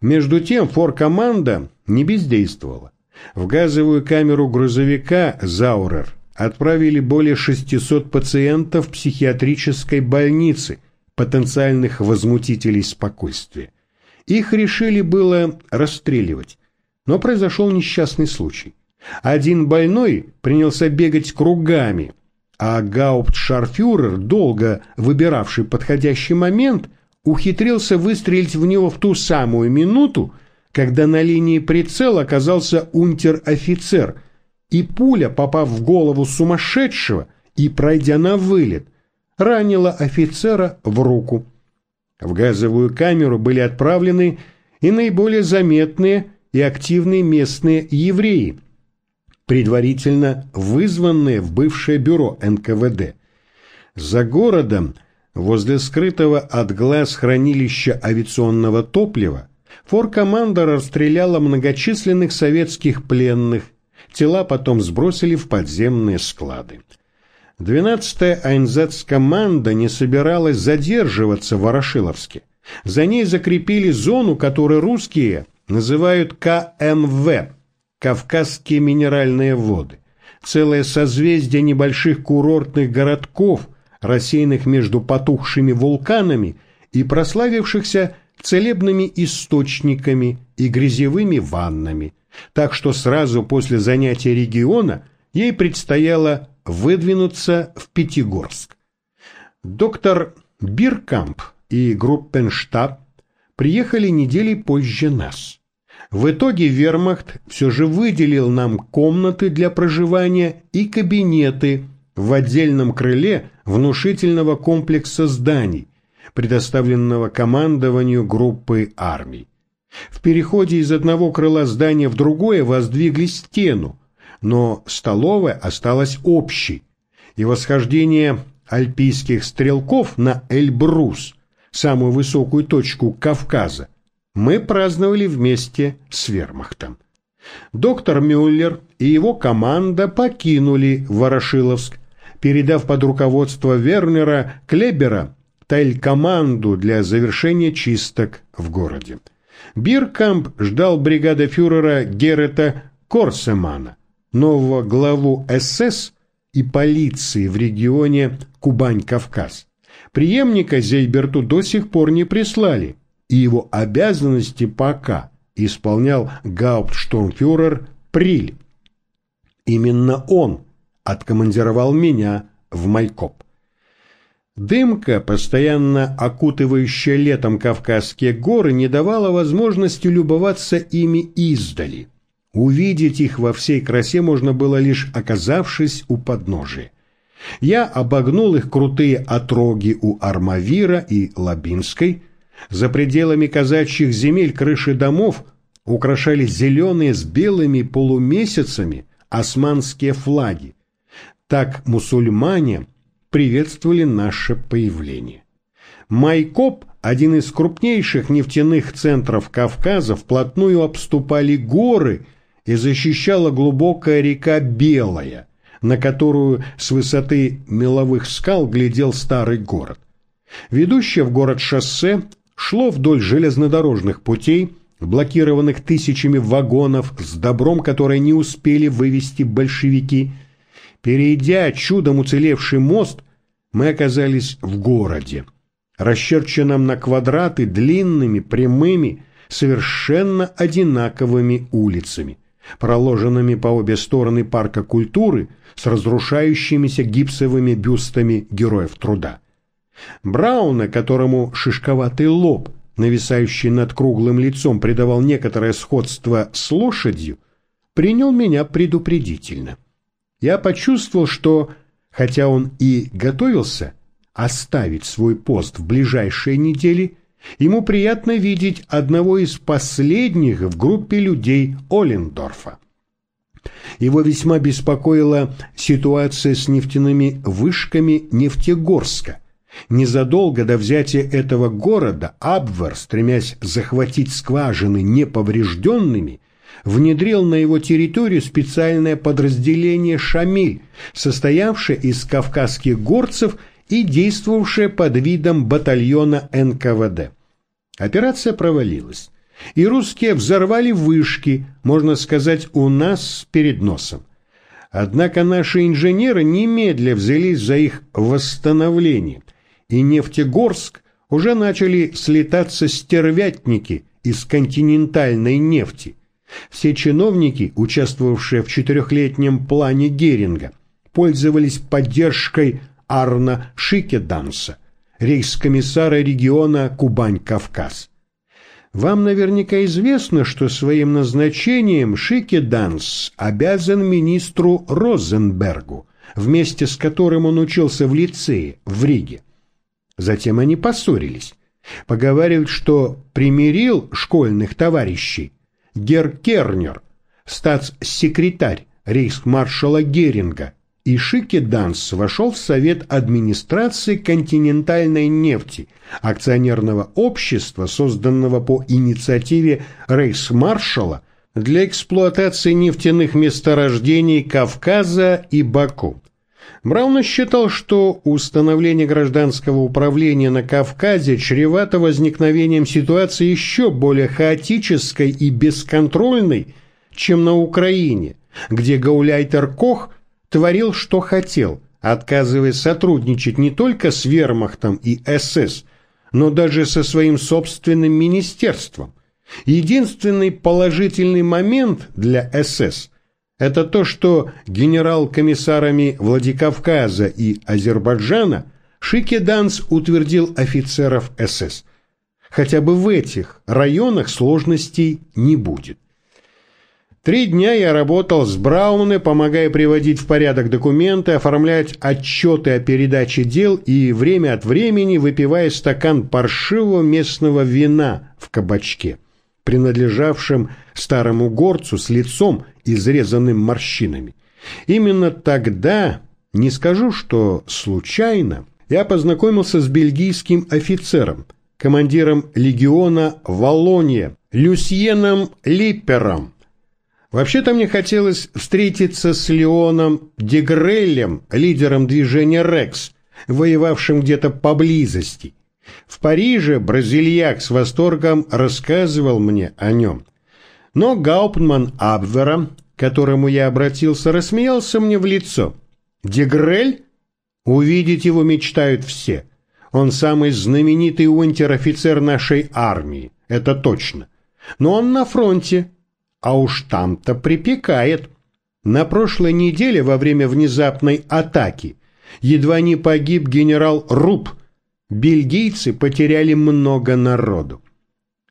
Между тем форкоманда не бездействовала. В газовую камеру грузовика «Заурер» отправили более 600 пациентов психиатрической больницы, потенциальных возмутителей спокойствия. Их решили было расстреливать, но произошел несчастный случай. Один больной принялся бегать кругами, а гауптшарфюрер, долго выбиравший подходящий момент, ухитрился выстрелить в него в ту самую минуту, когда на линии прицела оказался унтер-офицер, и пуля, попав в голову сумасшедшего и пройдя на вылет, ранила офицера в руку. В газовую камеру были отправлены и наиболее заметные и активные местные евреи, предварительно вызванные в бывшее бюро НКВД. За городом, возле скрытого от глаз хранилища авиационного топлива, форкоманда расстреляла многочисленных советских пленных, тела потом сбросили в подземные склады. 12-я Айнзац-команда не собиралась задерживаться в Ворошиловске. За ней закрепили зону, которую русские называют КМВ – Кавказские минеральные воды. Целое созвездие небольших курортных городков, рассеянных между потухшими вулканами и прославившихся целебными источниками и грязевыми ваннами. Так что сразу после занятия региона ей предстояло выдвинуться в Пятигорск. Доктор Биркамп и Группенштаб приехали недели позже нас. В итоге вермахт все же выделил нам комнаты для проживания и кабинеты в отдельном крыле внушительного комплекса зданий, предоставленного командованию группы армий. В переходе из одного крыла здания в другое воздвигли стену, но столовая осталась общей, и восхождение альпийских стрелков на Эльбрус, самую высокую точку Кавказа, мы праздновали вместе с вермахтом. Доктор Мюллер и его команда покинули Ворошиловск, передав под руководство Вернера Клебера тайль-команду для завершения чисток в городе. Биркамп ждал бригада фюрера Герета Корсемана, нового главу СС и полиции в регионе Кубань-Кавказ. Преемника Зейберту до сих пор не прислали, и его обязанности пока исполнял гауптштурмфюрер Приль. Именно он откомандировал меня в Майкоп. Дымка, постоянно окутывающая летом Кавказские горы, не давала возможности любоваться ими издали. Увидеть их во всей красе можно было лишь оказавшись у подножия. Я обогнул их крутые отроги у Армавира и Лабинской. За пределами казачьих земель крыши домов украшали зеленые с белыми полумесяцами османские флаги. Так мусульмане приветствовали наше появление. Майкоп, один из крупнейших нефтяных центров Кавказа, вплотную обступали горы – и защищала глубокая река Белая, на которую с высоты меловых скал глядел старый город. Ведущее в город шоссе шло вдоль железнодорожных путей, блокированных тысячами вагонов с добром, которое не успели вывести большевики. Перейдя чудом уцелевший мост, мы оказались в городе, расчерченном на квадраты длинными, прямыми, совершенно одинаковыми улицами проложенными по обе стороны парка культуры с разрушающимися гипсовыми бюстами героев труда. Брауна, которому шишковатый лоб, нависающий над круглым лицом, придавал некоторое сходство с лошадью, принял меня предупредительно. Я почувствовал, что, хотя он и готовился оставить свой пост в ближайшие недели, Ему приятно видеть одного из последних в группе людей Олендорфа. Его весьма беспокоила ситуация с нефтяными вышками Нефтегорска. Незадолго до взятия этого города Абвер, стремясь захватить скважины неповрежденными, внедрил на его территорию специальное подразделение «Шамиль», состоявшее из кавказских горцев и действовавшее под видом батальона НКВД. Операция провалилась. и русские взорвали вышки, можно сказать, у нас перед носом. Однако наши инженеры немедля взялись за их восстановление, и Нефтегорск уже начали слетаться стервятники из континентальной нефти. Все чиновники, участвовавшие в четырехлетнем плане Геринга, пользовались поддержкой Арна Шикеданса, рейхскомиссара региона Кубань-Кавказ. Вам наверняка известно, что своим назначением Шикеданс обязан министру Розенбергу, вместе с которым он учился в лицее в Риге. Затем они поссорились. Поговаривают, что примирил школьных товарищей герр Кернер, статс-секретарь рейхсмаршала Геринга, и Шики Данс вошел в совет администрации континентальной нефти, акционерного общества, созданного по инициативе рейхсмаршала для эксплуатации нефтяных месторождений Кавказа и Баку. Браун считал, что установление гражданского управления на Кавказе чревато возникновением ситуации еще более хаотической и бесконтрольной, чем на Украине, где Гауляйтер Кох творил, что хотел, отказываясь сотрудничать не только с вермахтом и СС, но даже со своим собственным министерством. Единственный положительный момент для СС – это то, что генерал-комиссарами Владикавказа и Азербайджана Шикеданс утвердил офицеров СС. Хотя бы в этих районах сложностей не будет. Три дня я работал с Брауне, помогая приводить в порядок документы, оформлять отчеты о передаче дел и время от времени выпивая стакан паршивого местного вина в кабачке, принадлежавшем старому горцу с лицом, изрезанным морщинами. Именно тогда, не скажу, что случайно, я познакомился с бельгийским офицером, командиром легиона Волония, Люсьеном Липпером. Вообще-то мне хотелось встретиться с Леоном Дегрелем, лидером движения «Рекс», воевавшим где-то поблизости. В Париже бразильяк с восторгом рассказывал мне о нем. Но Гауптман Абвера, которому я обратился, рассмеялся мне в лицо. «Дегрель? Увидеть его мечтают все. Он самый знаменитый унтер-офицер нашей армии, это точно. Но он на фронте, а уж там-то припекает. На прошлой неделе во время внезапной атаки едва не погиб генерал Руб. Бельгийцы потеряли много народу.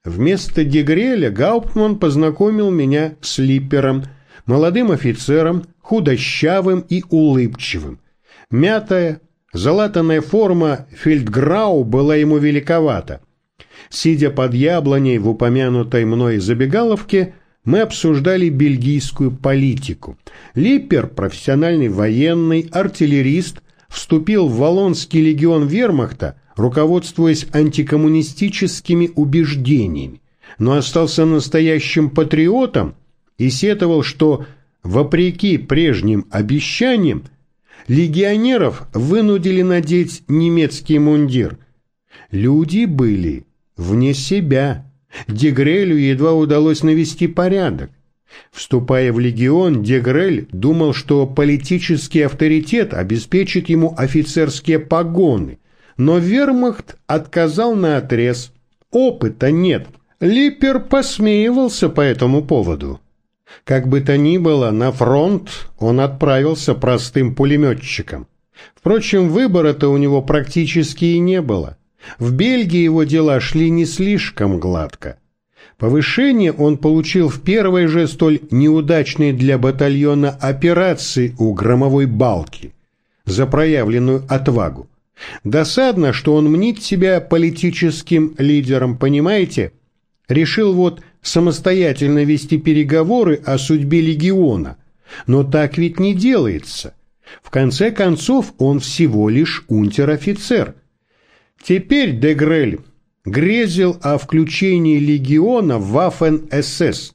Вместо Дегреля Гауптман познакомил меня с Липпером, молодым офицером, худощавым и улыбчивым. Мятая, залатанная форма фельдграу была ему великовата. Сидя под яблоней в упомянутой мной забегаловке, мы обсуждали бельгийскую политику. Липпер, профессиональный военный, артиллерист, вступил в Валлонский легион вермахта – руководствуясь антикоммунистическими убеждениями, но остался настоящим патриотом и сетовал, что, вопреки прежним обещаниям, легионеров вынудили надеть немецкий мундир. Люди были вне себя. Дегрелю едва удалось навести порядок. Вступая в легион, Дегрель думал, что политический авторитет обеспечит ему офицерские погоны, но вермахт отказал на отрез. Опыта нет. Липпер посмеивался по этому поводу. Как бы то ни было, на фронт он отправился простым пулеметчиком. Впрочем, выбора-то у него практически и не было. В Бельгии его дела шли не слишком гладко. Повышение он получил в первой же столь неудачной для батальона операции у громовой балки за проявленную отвагу. Досадно, что он мнит себя политическим лидером, понимаете? Решил вот самостоятельно вести переговоры о судьбе легиона. Но так ведь не делается. В конце концов, он всего лишь унтер-офицер. Теперь Дегрель грезил о включении легиона в Вафен-СС.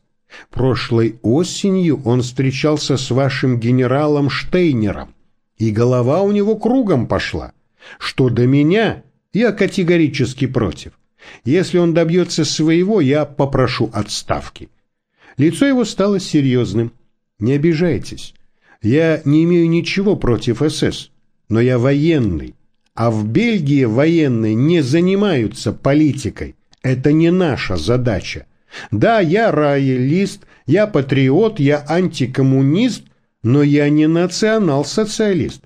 Прошлой осенью он встречался с вашим генералом Штейнером, и голова у него кругом пошла. Что до меня, я категорически против. Если он добьется своего, я попрошу отставки. Лицо его стало серьезным. Не обижайтесь. Я не имею ничего против СС, но я военный. А в Бельгии военные не занимаются политикой. Это не наша задача. Да, я роялист, я патриот, я антикоммунист, но я не национал-социалист.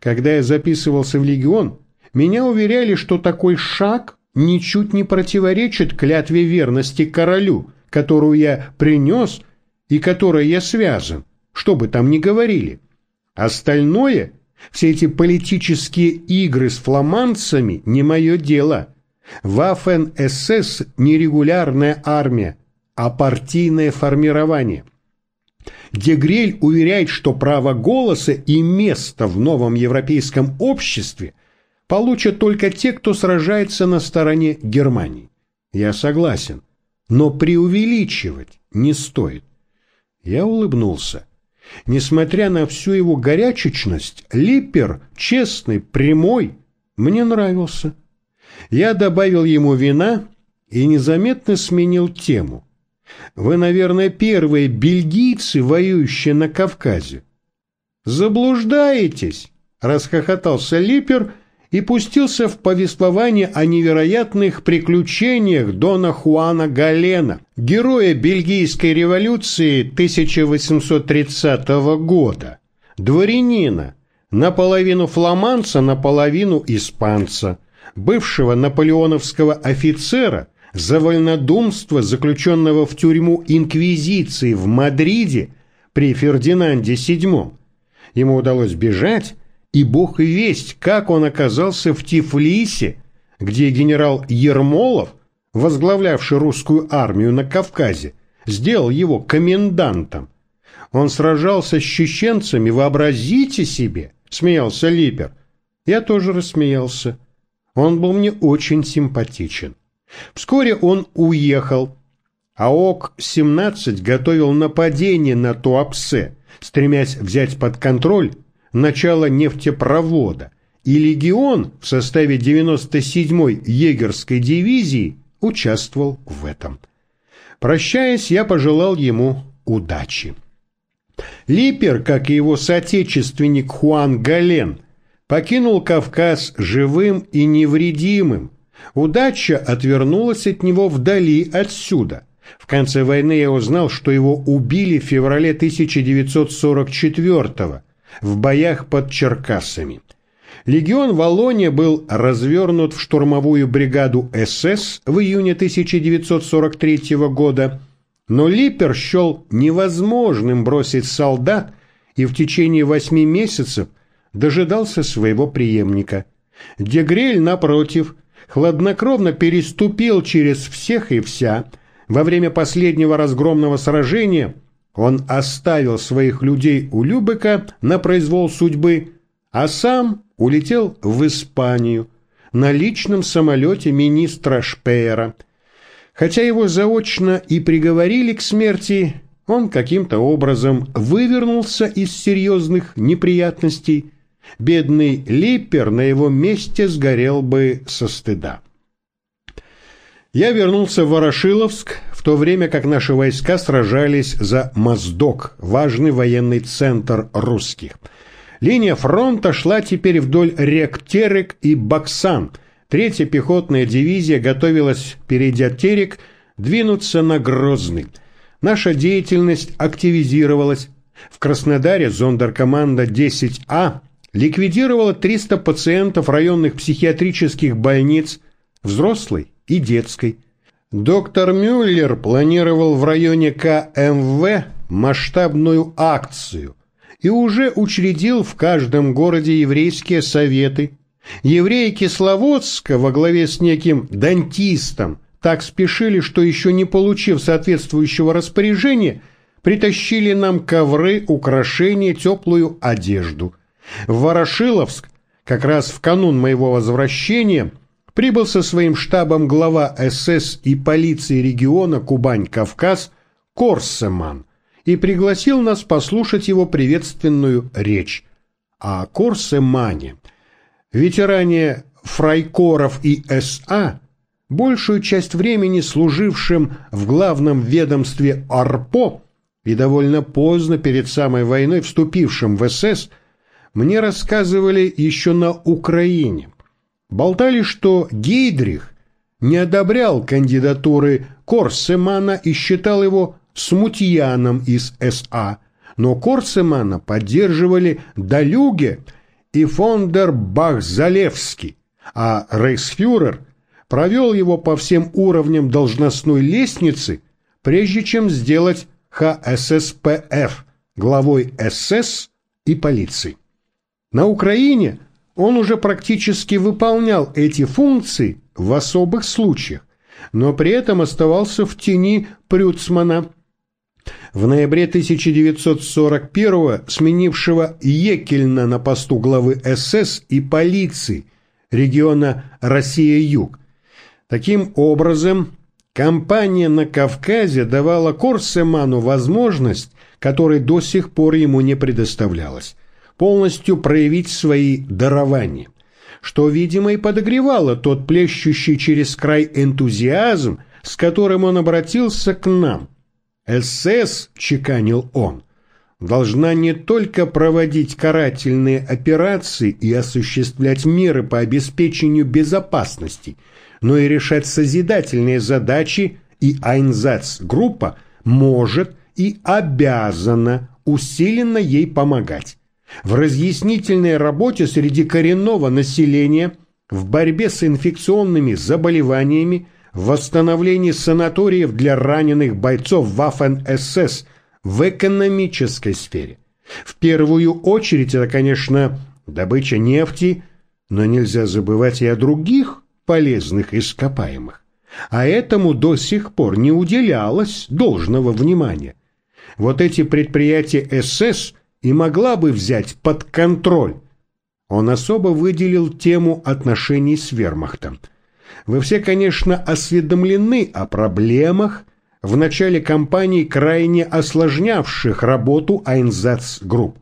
Когда я записывался в легион, меня уверяли, что такой шаг ничуть не противоречит клятве верности королю, которую я принес и которой я связан, что бы там ни говорили. Остальное, все эти политические игры с фламандцами, не мое дело. Вафен-СС не регулярная армия, а партийное формирование. Дегрель уверяет, что право голоса и место в новом европейском обществе получат только те, кто сражается на стороне Германии. Я согласен, но преувеличивать не стоит. Я улыбнулся. Несмотря на всю его горячечность, Липпер, честный, прямой, мне нравился. Я добавил ему вина и незаметно сменил тему. Вы, наверное, первые бельгийцы, воюющие на Кавказе. Заблуждаетесь, расхохотался Липпер и пустился в повествование о невероятных приключениях Дона Хуана Галена, героя бельгийской революции 1830 года, дворянина, наполовину фламанца, наполовину испанца, бывшего наполеоновского офицера, за вольнодумство, заключенного в тюрьму Инквизиции в Мадриде при Фердинанде VII. Ему удалось бежать, и бог и весть, как он оказался в Тифлисе, где генерал Ермолов, возглавлявший русскую армию на Кавказе, сделал его комендантом. Он сражался с чеченцами, вообразите себе, смеялся Липер. Я тоже рассмеялся. Он был мне очень симпатичен. Вскоре он уехал, а ОК-17 готовил нападение на Туапсе, стремясь взять под контроль начала нефтепровода, и легион в составе 97-й егерской дивизии участвовал в этом. Прощаясь, я пожелал ему удачи. Липер, как и его соотечественник Хуан Гален, покинул Кавказ живым и невредимым. Удача отвернулась от него вдали отсюда. В конце войны я узнал, что его убили в феврале 1944 года в боях под Черкассами. Легион Волония был развернут в штурмовую бригаду СС в июне 1943 года, но Липпер счел невозможным бросить солдат и в течение восьми месяцев дожидался своего преемника. Дегрель, напротив, хладнокровно переступил через всех и вся. Во время последнего разгромного сражения он оставил своих людей у Любека на произвол судьбы, а сам улетел в Испанию на личном самолете министра Шпеера. Хотя его заочно и приговорили к смерти, он каким-то образом вывернулся из серьезных неприятностей. Бедный Липпер на его месте сгорел бы со стыда. Я вернулся в Ворошиловск, в то время как наши войска сражались за Моздок, важный военный центр русских. Линия фронта шла теперь вдоль рек Терек и Баксан. Третья пехотная дивизия готовилась, перейдя Терек, двинуться на Грозный. Наша деятельность активизировалась. В Краснодаре зондеркоманда 10А ликвидировала 300 пациентов районных психиатрических больниц, взрослый и детской. Доктор Мюллер планировал в районе КМВ масштабную акцию и уже учредил в каждом городе еврейские советы. Евреи Кисловодска во главе с неким дантистом так спешили, что еще не получив соответствующего распоряжения, притащили нам ковры, украшения, теплую одежду. В Ворошиловск, как раз в канун моего возвращения – прибыл со своим штабом глава СС и полиции региона Кубань-Кавказ Корсеман и пригласил нас послушать его приветственную речь. О Корсемане, ветеране Фрайкоров и СА, большую часть времени служившим в главном ведомстве АРПО и довольно поздно перед самой войной вступившим в СС, мне рассказывали еще на Украине. Болтали, что Гейдрих не одобрял кандидатуры Корсемана и считал его смутьяном из СА, но Корсемана поддерживали Далюге и фондер Бахзалевский, а рейхсфюрер провел его по всем уровням должностной лестницы, прежде чем сделать ХССПФ главой СС и полиции. На Украине он уже практически выполнял эти функции в особых случаях, но при этом оставался в тени Прюцмана. В ноябре 1941 сменившего Екельна на посту главы СС и полиции региона Россия-Юг. Таким образом, Компания на Кавказе давала Корсеману возможность, которой до сих пор ему не предоставлялась, полностью проявить свои дарования, что, видимо, и подогревало тот плещущий через край энтузиазм, с которым он обратился к нам. «СС», — чеканил он, — должна не только проводить карательные операции и осуществлять меры по обеспечению безопасности – но и решать созидательные задачи, и Айнзац-группа может и обязана усиленно ей помогать. В разъяснительной работе среди коренного населения, в борьбе с инфекционными заболеваниями, в восстановлении санаториев для раненых бойцов Waffen-СС в экономической сфере. В первую очередь это, конечно, добыча нефти, но нельзя забывать и о других полезных ископаемых, а этому до сих пор не уделялось должного внимания. Вот эти предприятия СС и могла бы взять под контроль. Он особо выделил тему отношений с вермахтом. Вы все, конечно, осведомлены о проблемах, в начале кампании крайне осложнявших работу Айнзац-групп.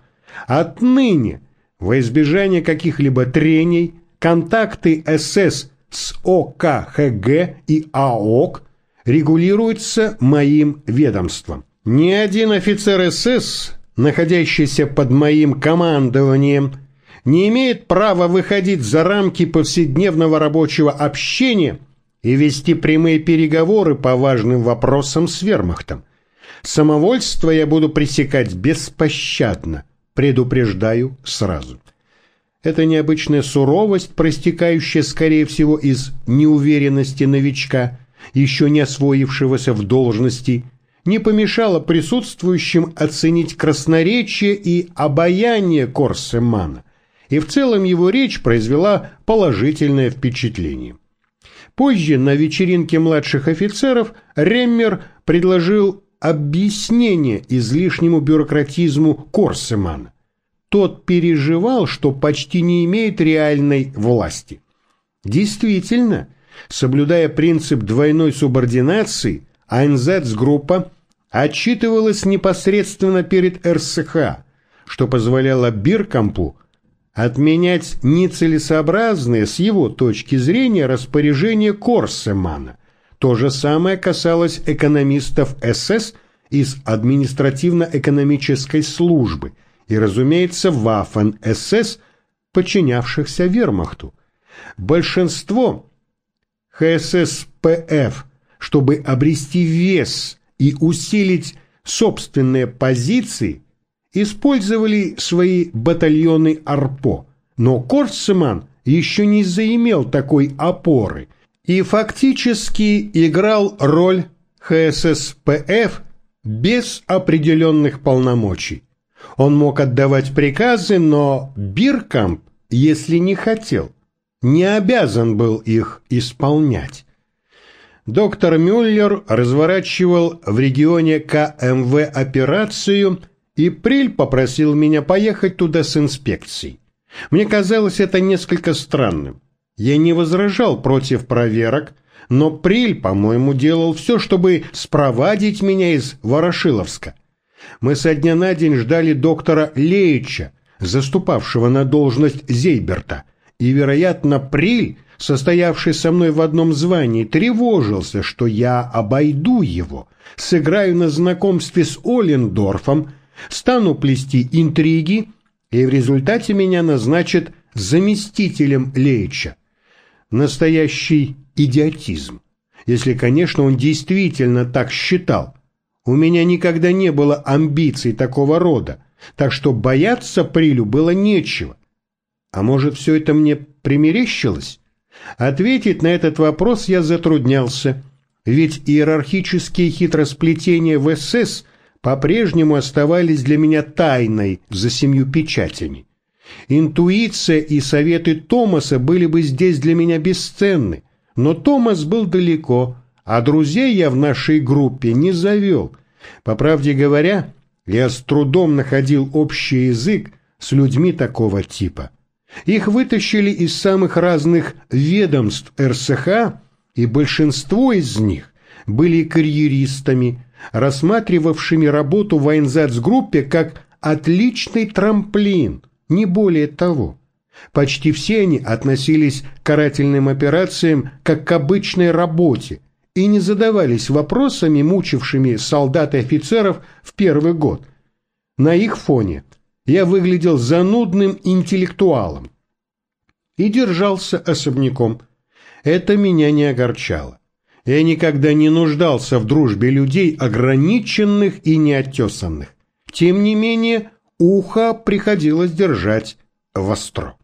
Отныне, во избежание каких-либо трений, контакты СС с ОКХГ и АОК регулируется моим ведомством. Ни один офицер СС, находящийся под моим командованием, не имеет права выходить за рамки повседневного рабочего общения и вести прямые переговоры по важным вопросам с вермахтом. Самовольство я буду пресекать беспощадно, предупреждаю сразу. Эта необычная суровость, проистекающая, скорее всего, из неуверенности новичка, еще не освоившегося в должности, не помешала присутствующим оценить красноречие и обаяние Корсемана, и в целом его речь произвела положительное впечатление. Позже на вечеринке младших офицеров Реммер предложил объяснение излишнему бюрократизму Корсемана тот переживал, что почти не имеет реальной власти. Действительно, соблюдая принцип двойной субординации, АНЗ-группа отчитывалась непосредственно перед РСХ, что позволяло Биркампу отменять нецелесообразные с его точки зрения распоряжения Корсемана. То же самое касалось экономистов СС из административно-экономической службы – и, разумеется, Waffen-СС, подчинявшихся вермахту. Большинство ХССПФ, чтобы обрести вес и усилить собственные позиции, использовали свои батальоны АРПО, но Корцман еще не заимел такой опоры и фактически играл роль ХССПФ без определенных полномочий. Он мог отдавать приказы, но Биркамп, если не хотел, не обязан был их исполнять. Доктор Мюллер разворачивал в регионе КМВ операцию, и Приль попросил меня поехать туда с инспекцией. Мне казалось это несколько странным. Я не возражал против проверок, но Приль, по-моему, делал все, чтобы спровадить меня из Ворошиловска. Мы со дня на день ждали доктора Леича, заступавшего на должность Зейберта, и, вероятно, Приль состоявший со мной в одном звании, тревожился, что я обойду его, сыграю на знакомстве с Олендорфом, стану плести интриги, и в результате меня назначат заместителем Лейча. Настоящий идиотизм, если, конечно, он действительно так считал. У меня никогда не было амбиций такого рода, так что бояться Прилю было нечего. А может, все это мне примерещилось? Ответить на этот вопрос я затруднялся, ведь иерархические хитросплетения в СС по-прежнему оставались для меня тайной за семью печатями. Интуиция и советы Томаса были бы здесь для меня бесценны, но Томас был далеко, а друзей я в нашей группе не завел. По правде говоря, я с трудом находил общий язык с людьми такого типа. Их вытащили из самых разных ведомств РСХ, и большинство из них были карьеристами, рассматривавшими работу в Айнзацгруппе как отличный трамплин, не более того. Почти все они относились к карательным операциям как к обычной работе и не задавались вопросами, мучившими солдат и офицеров в первый год. На их фоне я выглядел занудным интеллектуалом и держался особняком. Это меня не огорчало. Я никогда не нуждался в дружбе людей ограниченных и неотесанных. Тем не менее, ухо приходилось держать востро.